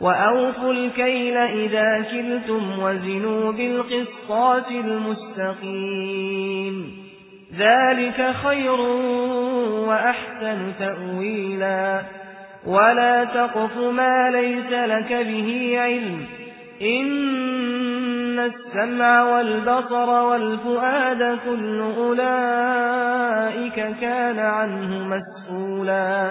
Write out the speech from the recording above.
وأوفوا الكيل إذا كلتم وزنوا بالقسطات المستقيم. ذلك خير وأحسن تأويلا. ولا تقف ما ليس لك به علم. إن السمع والبصر والفؤاد كل أولئك كان عنه مسؤولا.